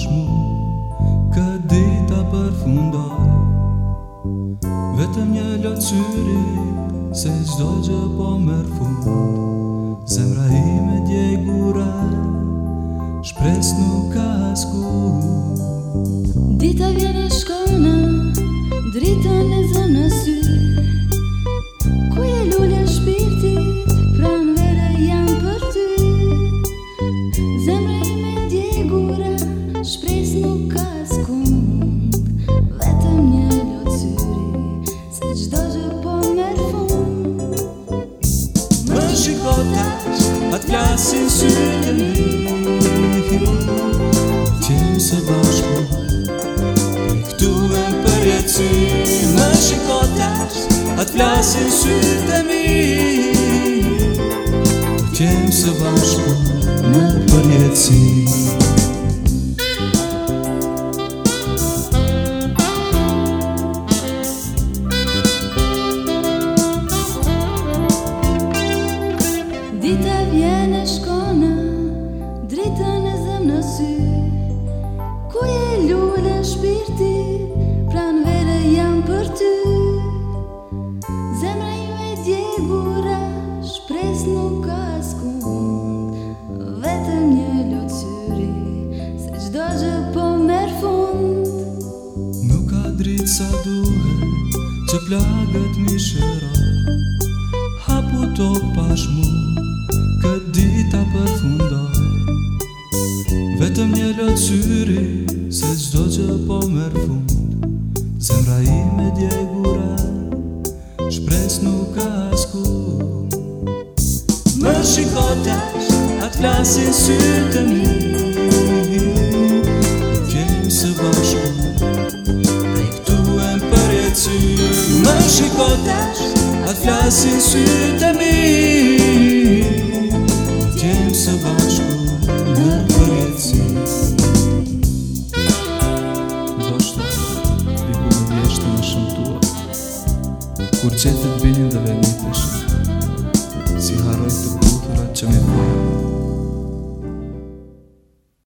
dash mu Kë dita për fundar Vetëm një lotë syri Se zdo gjë po mërë fund Zemra i me dje i gura Shpres nuk ka asku Dita vjene shkona që gota Atë plasin sytë në një Ti më së bashku Këtu e për jetësy Më që gota Atë plasin sytë në mi Ti më së bashku Më për shpirti Pran vere jam për ty Zemre ju e djegura Shpres nuk ka skund Vetëm një lutësyri Se qdo gjë po merë fund Nuk ka dritë sa duhe Që plagët mi shëra Ha tok pash Më shikotash, atë flasin sy të mi më Më shikotash, atë flasin sy të mi kur qëtë të bëjnë dhe venitësh Si haroj të putëra që me bëjnë